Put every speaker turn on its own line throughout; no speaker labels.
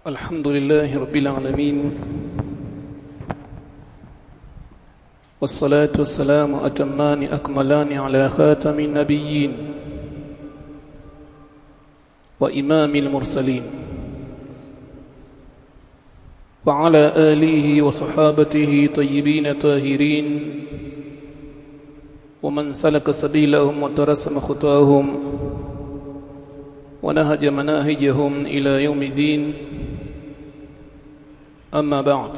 الحمد لله رب العالمين. والصلاة والسلام أتمان أكملان على خاتم النبيين وإمام المرسلين. وعلى آله وصحابته طيبين طاهرين. ومن سلك سبيلهم وترسم خطاهم. ونهج مناهجهم إلى يوم الدين. أما بعد.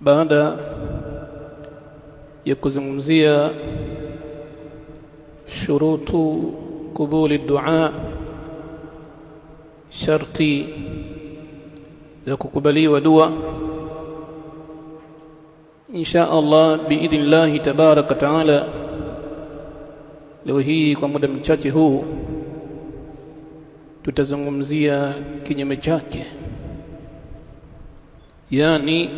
بعد يكزمزي شروط قبول الدعاء شرطي ذككبلي ودوى إن شاء الله بإذن الله تبارك تعالى لو هي قمد من هو tutazungumzia kinyume chake. Yani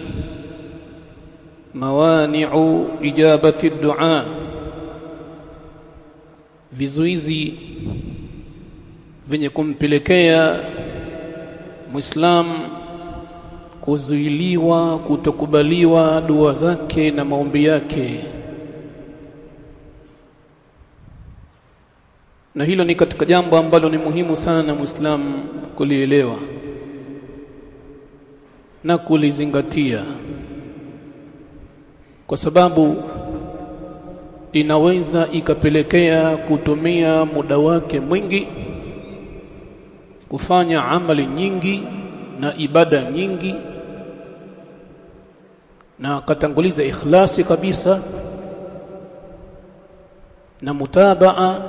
mawani'u ijabati dua. Vizuizi vyenye kumpelekea muislam kuzuiliwa kutokubaliwa dua zake na maombi yake na hilo ni katika jambo ambalo ni muhimu sana muislamu kulielewa na kulizingatia. Kwa sababu inaweza ikapelekea kutumia muda wake mwingi kufanya amali nyingi na ibada nyingi na akatanguliza ikhlasi kabisa na mutabaa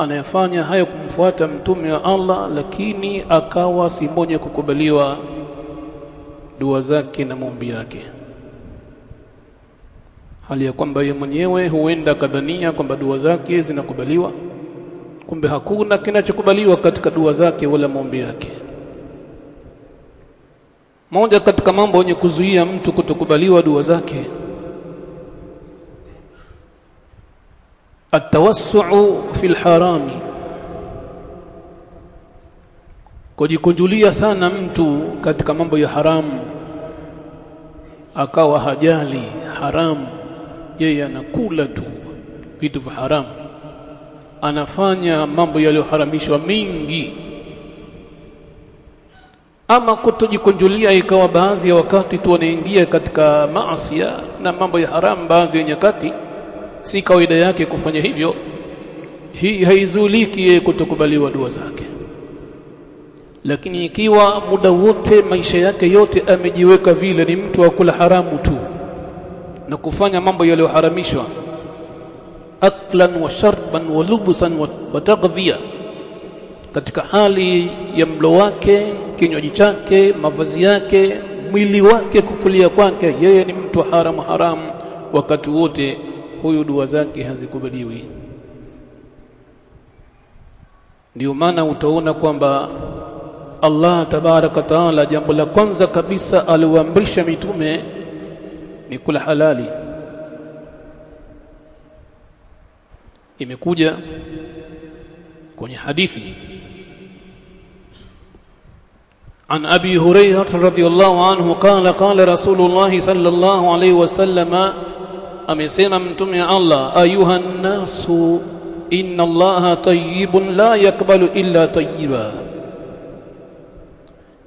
anayefanya hayo kumfuata mtume wa Allah lakini akawa si mwenye kukubaliwa dua zake na maombi yake. Hali ya kwamba yeye mwenyewe huenda kadhania kwamba dua zake zinakubaliwa kumbe hakuna kinachokubaliwa katika dua zake wala maombi yake. Moja katika mambo yenye kuzuia mtu kutokubaliwa dua zake atawassu'u fi alharam kujikunjulia sana mtu katika mambo ya haramu akawa hajali haramu yeye anakula tu vitu vya haramu anafanya mambo yaliyoharamishwa mingi. Ama kutojikunjulia ikawa baadhi ya wakati tu wanaingia katika maasi na mambo ya haramu baadhi ya nyakati si kawaida yake kufanya hivyo hii haizuliki yeye kutokubaliwa dua zake. Lakini ikiwa muda wote maisha yake yote amejiweka vile ni mtu wa kula haramu tu na kufanya mambo yaliyoharamishwa aklan wa sharban wa lubusan wa taghdhiya katika hali ya mlo wake kinywaji chake mavazi yake mwili wake kukulia kwake yeye ni mtu haramu haramu wakati wote huyu dua zake hazikubaliwi ndio maana utaona kwamba Allah tabaraka taala jambo la kwanza kabisa aliwaamrisha mitume ni kula halali imekuja kwenye hadithi عن أبي هريرة رضي الله عنه قال قال رسول الله صلى الله عليه وسلم amesema mtume Allah ayuha nasu inna allaha tayyibun la yakbalu illa tayyiba.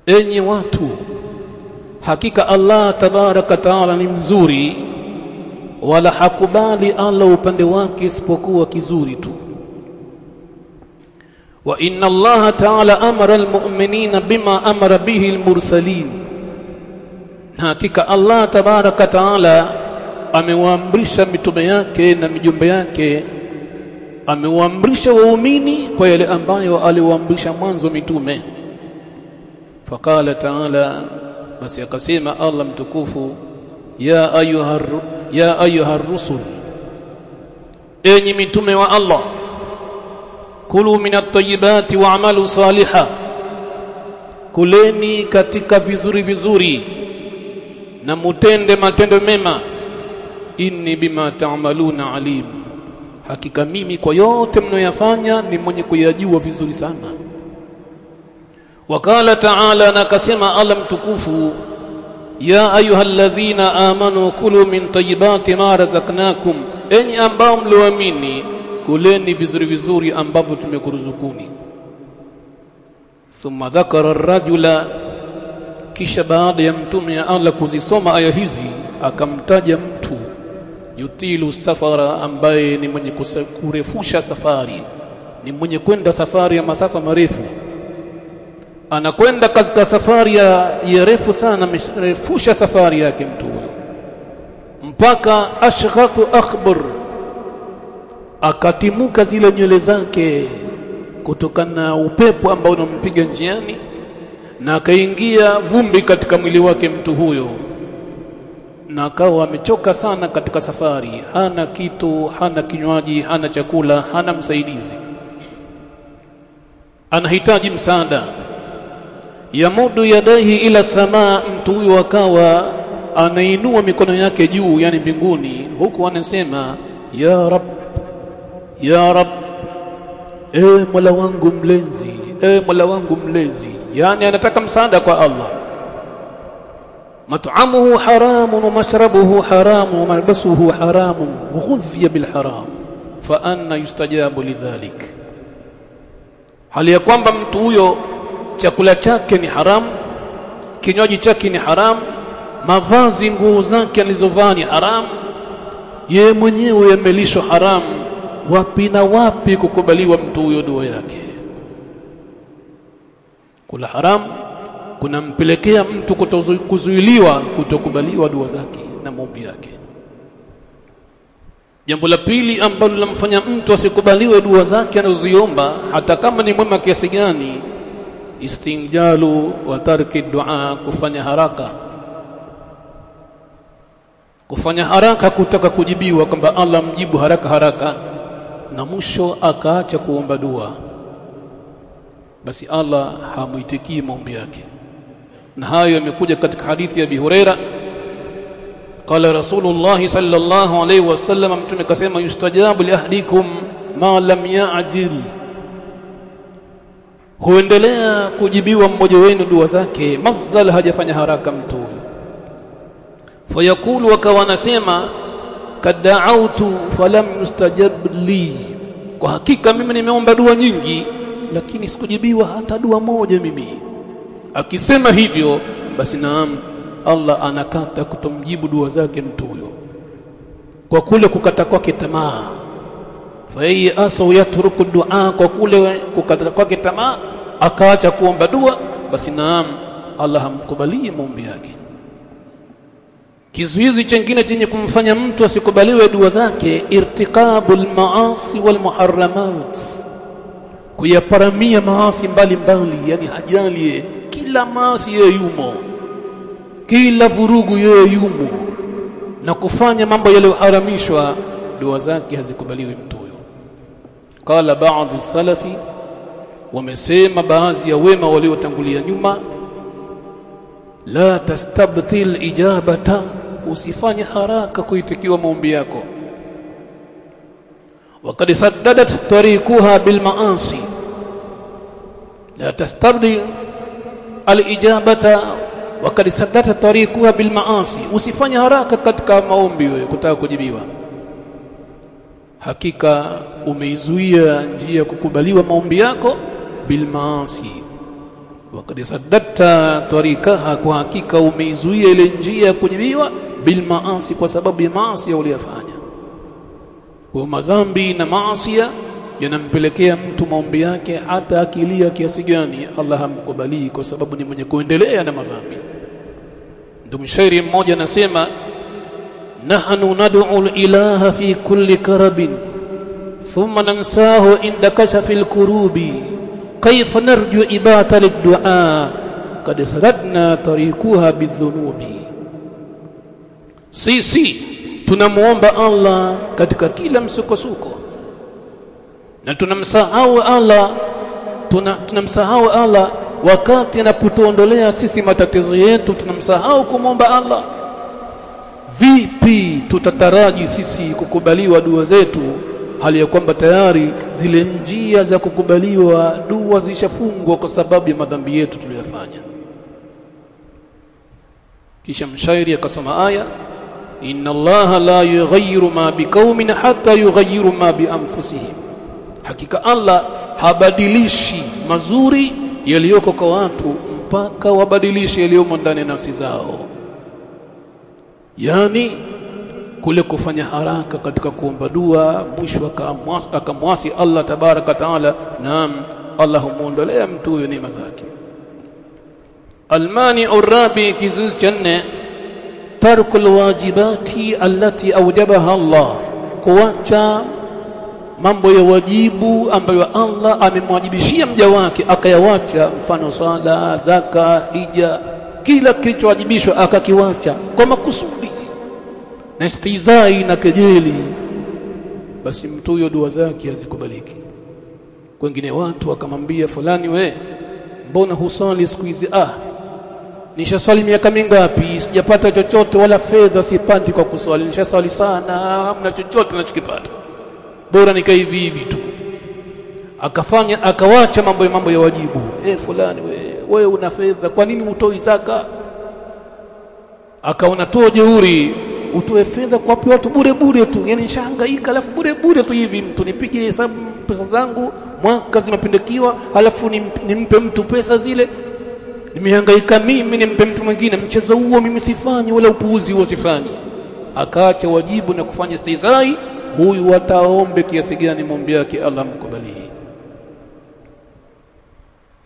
Enyi watu hakika Allah tabaraka taala ni mzuri wala hakubali Allah upande wake isipokuwa kizuri tu. Wa inna allaha taala amara almu'minina bima amara bihi almursalin. Hakika Allah tabaraka taala amewaamrisha mitume yake na mijumbe yake. Amewaamrisha waumini kwa yale ambayo aliwaamrisha mwanzo mitume. Faqala taala basi akasema Allah mtukufu ya ayuha ya ayuha rusul enyi mitume wa Allah kulu min at-tayyibati wa'malu saliha kuleni katika vizuri vizuri na mutende matendo mema inni bima ta'maluna alim hakika mimi kwa yote mnayoyafanya ni mwenye kuyajua vizuri sana wakala taala na akasema Allah mtukufu ya ayyuhalladhina amanu kulu min tayyibati ma razaqnakum enyi ambao mlioamini kuleni vizuri vizuri ambavyo tumekuruzukuni thumma dhakara ar-rajula kisha baada ya mtume ya Allah kuzisoma aya hizi akamtaja yutilu safara ambaye ni mwenye kurefusha safari ni mwenye kwenda safari ya masafa marefu. Anakwenda katika safari ya, ya refu sana amerefusha safari yake mtu huyo. Mpaka ashghathu akhbar akatimuka zile nywele zake kutokana na upepo ambao unampiga njiani na akaingia vumbi katika mwili wake mtu huyo na akawa amechoka sana katika safari. Hana kitu hana kinywaji hana chakula hana msaidizi. Anahitaji msaada. Yamudu yadaihi ila samaa mtu huyo akawa anainua mikono yake juu yani mbinguni huku anasema ya rab ya rab e mola wangu mlezi e mola wangu mlezi. Yani anataka msaada kwa Allah mat'amuhu haramun wa mashrabuhu haramun wa malbasuhu haramun wa ghudhiya bil haram. Fa anna yustajabu lidhalik hali ya kwamba mtu huyo chakula chake ni haramu kinywaji chake ni haramu mavazi nguo zake alizovaa ni haramu yeye mwenyewe yamelishwa haramu wapi na wapi kukubaliwa mtu huyo dua yake? Kula haramu kunampelekea mtu kuzuiliwa kutokubaliwa dua zake na maombi yake. Jambo la pili ambalo linamfanya mtu asikubaliwe dua zake anazoziomba hata kama ni mwema kiasi gani istinjalu wa tarki dua kufanya haraka. Kufanya haraka kutaka kujibiwa kwamba Allah mjibu haraka haraka na mwisho akaacha kuomba dua. Basi Allah hamuitikii maombi yake na hayo yamekuja katika hadithi ya Abi Huraira. Qala Rasulullah sallallahu alayhi wasallam mtume kasema yustajabu li ahdikum ma lam ya'jil huendelea kujibiwa mmoja wenu dua zake mazal hajafanya haraka mtu huyo fayakulu wakawa anasema kad'autu falam yustajab li. Kwa hakika mimi nimeomba dua nyingi lakini sikujibiwa hata dua moja mimi akisema hivyo basi naam Allah anakata kutomjibu dua zake mtu huyo. Kwa kule kukata kwake tamaa. Fai asau yatruku dua kwa kule kukata kwake tamaa akaacha kuomba dua basi naam Allah hamkubalii maombi yake. Kizuizi chengine chenye kumfanya mtu asikubaliwe dua zake irtiqabul maasi wal muharramat. Kuyaparamia maasi mbalimbali yani hajali kila maasi yeye yumo kila vurugu yeye yumo na kufanya mambo yaliyoharamishwa dua zake hazikubaliwi mtu huyo qala ba'd salafi wamesema baadhi ya wema waliotangulia nyuma la tastabtil ijabata usifanye haraka kuitikiwa maombi yako وقد سددت طريقها بالمعاصي لا تستبدل alijabata wakad sadata tariquha bilmaasi. Usifanye haraka katika maombi wewe kutaka kujibiwa. Hakika umeizuia njia ya kukubaliwa maombi yako bilmaasi. Wakad sadata tariqaha kwa hakika umeizuia ile njia ya kujibiwa bilmaasi kwa sababu ya maasi uliyofanya. Kwa mazambi na maasi yanampelekea mtu maombi yake hata akilia kiasi gani. Allah hamkubalii kwa sababu ni mwenye kuendelea na madhambi. Mshairi mmoja anasema nahnu nad'u ilaha fi kulli karabin thumma nansahu inda kashafi alkurubi kayfa narju ibata liddu'a kad saradna tarikuha bidhunubi sisi tunamuomba Allah katika kila msukosuko na tunamsahau Allah tunamsahau tuna, Allah wakati anapotuondolea sisi matatizo yetu. Tunamsahau kumwomba Allah. Vipi tutataraji sisi kukubaliwa dua zetu? Hali ya kwamba tayari zile njia za kukubaliwa dua zishafungwa kwa sababu ya madhambi yetu tuliyofanya. Kisha mshairi akasoma aya inna allaha la yughayyiru ma biqaumin hatta yughayyiru ma bi anfusihim hakika Allah habadilishi mazuri yaliyoko kwa watu mpaka wabadilishe yaliyomo ndani ya nafsi zao yani kule kufanya haraka katika kuomba dua mwisho akamwasi Allah tabaraka taala naam Allah humuondolea mtu huyo neema zake urabi kizuizi cha nne tarku alwajibati allati awjabaha Allah kuacha mambo ya wajibu ambayo Allah amemwajibishia mja wake akayawacha. Mfano swala zaka hija kila kilichowajibishwa akakiwacha kwa makusudi na istizai na kejeli. Basi mtu huyo dua zake hazikubaliki. Wengine watu wakamwambia fulani we mbona husali siku hizi? Ah nishaswali miaka mingapi? Sijapata chochote wala fedha sipandi kwa kuswali. Nishaswali sana hamna chochote nachokipata bora nikae hivi hivi tu. Akafanya akawacha mambo ya mambo ya wajibu. Eh fulani we wewe una fedha kwa nini utoi zaka akaona toa jeuri utoe fedha kwa watu? Bure bure tu. Yani nishahangaika alafu bure bure tu hivi. Mtu nipige hesabu pesa zangu mwaka zimependekiwa alafu nimpe mtu pesa zile. Nimehangaika mimi nimpe mtu mwingine. Mchezo huo mimi sifanyi wala upuuzi huo sifanyi akaacha wajibu na kufanya istizai huyu wataombe kiasi gani maombi yake Allah mkubalie.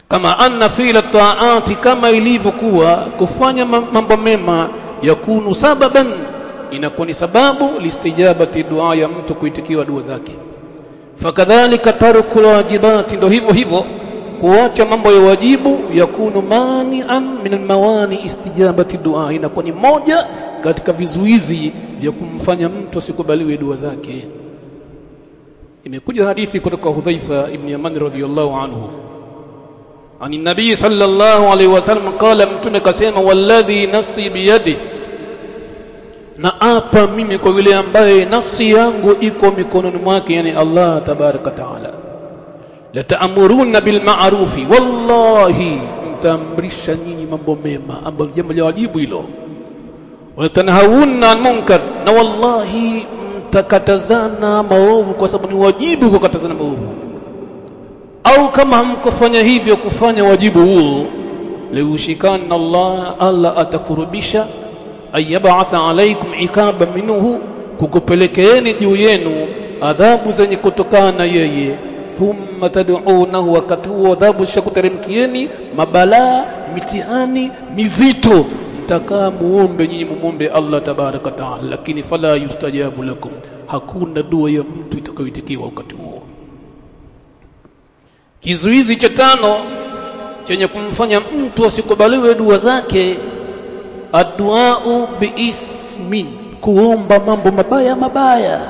Kama anna fila taati kama ilivyokuwa kufanya mambo mema yakunu sababan inakuwa ni sababu listijabati dua ya mtu kuitikiwa dua zake. Fakadhalika tarku wajibati ndo hivyo hivyo kuacha mambo ya wajibu yakunu mani'an min almawani istijabati dua inakuwa ni moja katika vizuizi vya kumfanya mtu asikubaliwe dua zake imekuja hadithi kutoka Hudhaifa ibn Yaman radhiyallahu anhu عن النبي صلى الله عليه وسلم قال mtume kasema walladhi nafsi biyadihi na apa mimi kwa yule ambaye nafsi yangu iko mikononi mwake yani Allah tabaraka taala La ta'muruna bil ma'rufi wallahi mtamrisha nyinyi mambo mema ambalo jambo la wajibu hilo wa tanhauna an munkar na wallahi mtakatazana maovu kwa sababu ni wajibu kukatazana maovu au kama hamkufanya hivyo kufanya wajibu huo liushikana Allah Allah atakurubisha ayabatha alaikum ikaba minhu kukupelekeeni juu yenu adhabu zenye kutokana na yeye thumma tad'unahu wakati huo adhabu shakuteremkieni, mabalaa mitihani mizito. Mtakaa muombe nyinyi mumombe Allah tabaraka taala lakini fala yustajabu lakum. Hakuna dua ya mtu itakayoitikiwa wakati huo. Kizuizi cha tano chenye kumfanya mtu asikubaliwe dua zake adduau biithmin kuomba mambo mabaya mabaya.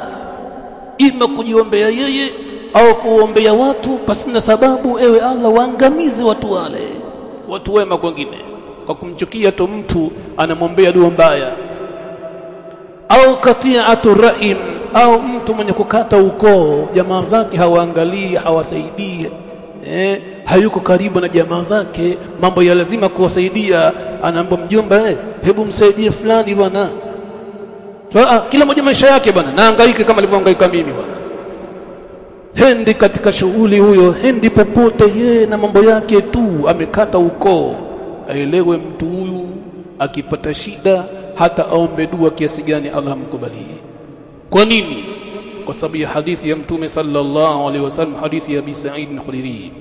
Ima kujiombea yeye au kuombea watu pasina sababu ewe Allah waangamize watu wale. Watu wema kwengine. Kwa kumchukia tu mtu anamwombea dua mbaya. Au kati'atu rahim au mtu mwenye kukata ukoo. Jamaa zake hawaangalii hawasaidii eh, hayuko karibu na jamaa zake. Mambo ya lazima kuwasaidia. Anaomba mjomba eh, hebu msaidie fulani bwana. Kila mmoja maisha yake bwana. Naangaike kama alivyohangaika mimi bwana hendi katika shughuli huyo hendi popote yeye na mambo yake tu amekata ukoo. Aelewe mtu huyu akipata shida hata aombe dua kiasi gani Allah mkubalie kwa nini? Kwa sababu ya hadithi ya mtume sallallahu alaihi wasallam hadithi ya Abi Sa'id al-Khudri.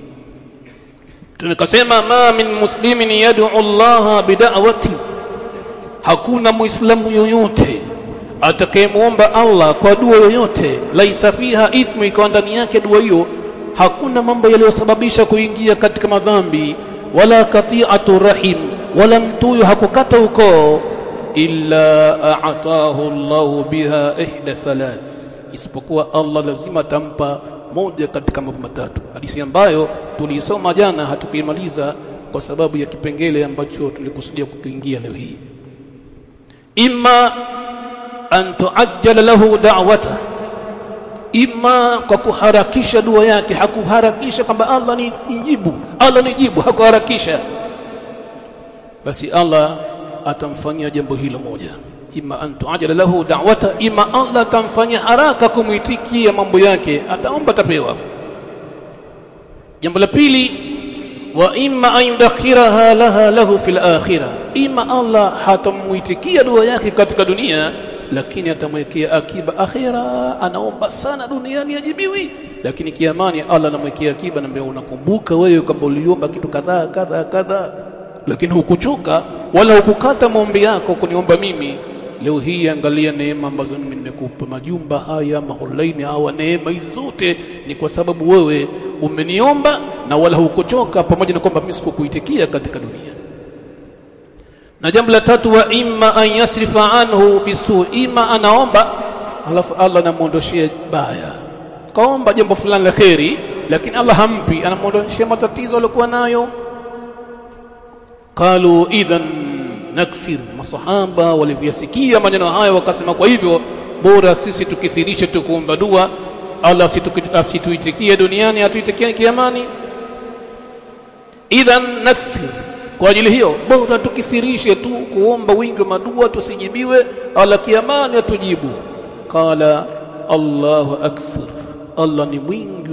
Tunakasema ma min muslimin yad'u Allah bid'awati hakuna muislamu yoyote atakayemuomba Allah kwa dua yoyote laisa fiha ithmu ikawa ndani yake dua hiyo hakuna mambo yaliyosababisha kuingia katika madhambi. Wala kati'atu rahim wala mtu hakukata ukoo. Illa a'tahu Allah biha ihda thalath isipokuwa Allah lazima atampa moja katika mambo matatu. Hadithi ambayo tuliisoma jana hatukuimaliza kwa sababu ya kipengele ambacho tulikusudia kukiingia leo hii. Imma أن تعجل له دعوته. إما كوكو هاراكيشا دوياكي حكو هاراكيشا كما الله نجيبه الله نجيبه حكو هاراكيشا بس الله أتم فنيا جنبو جنبه الموجة إما أن تعجل له دعوته إما الله تنفني حركة كميتيكي من بياك أتأم بتبيوة جنب لبيلي وإما أن يدخرها لها له في الآخرة. إما الله حتم ميتيكي دوياكي كاتكا دنيا. Lakini atamwekea akiba akhira anaomba sana duniani ajibiwi. Lakini kiamani Allah anamwekea akiba na unakumbuka wewe kwamba uliomba kitu kadhaa kadhaa kadhaa. Lakini hukuchoka wala hukukata maombi yako kuniomba mimi. Leo hii angalia neema ambazo mimi nimekupa. Majumba haya maholaini hawa neema hizi zote ni kwa sababu wewe umeniomba na wala hukuchoka pamoja na kwamba mimi sikukuitikia katika dunia na jambo la tatu wa imma an yasrifa anhu bisu ima anaomba alafu Allah anamuondoshia baya. Kaomba jambo fulani la kheri lakini Allah hampi anamuondoshia matatizo aliyokuwa nayo. Qalu idhan nakfir masahaba walivyasikia maneno hayo wakasema kwa hivyo bora sisi tukithirishe tukuomba dua. Allah asituitikie duniani atuitikie kiamani. Idhan nakfir kwa ajili hiyo bora tukithirishe tu kuomba wingi wa madua tusijibiwe ala kiamani atujibu. Qala Allahu akthar Allah ni mwingi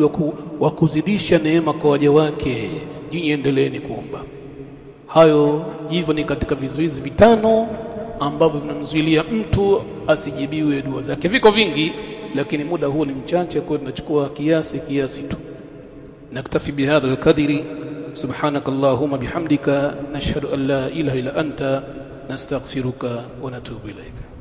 wa kuzidisha neema kwa waja wake. Nyinyi endeleeni kuomba. Hayo hivyo ni katika vizuizi vitano ambavyo vinamzuilia mtu asijibiwe dua zake. Viko vingi lakini muda huu ni mchache kwa tunachukua kiasi kiasi tu. Naktafi bihadha alqadri سبحانك اللهم بحمدك نشهد أن لا إله إلا أنت نستغفرك ونتوب إليك.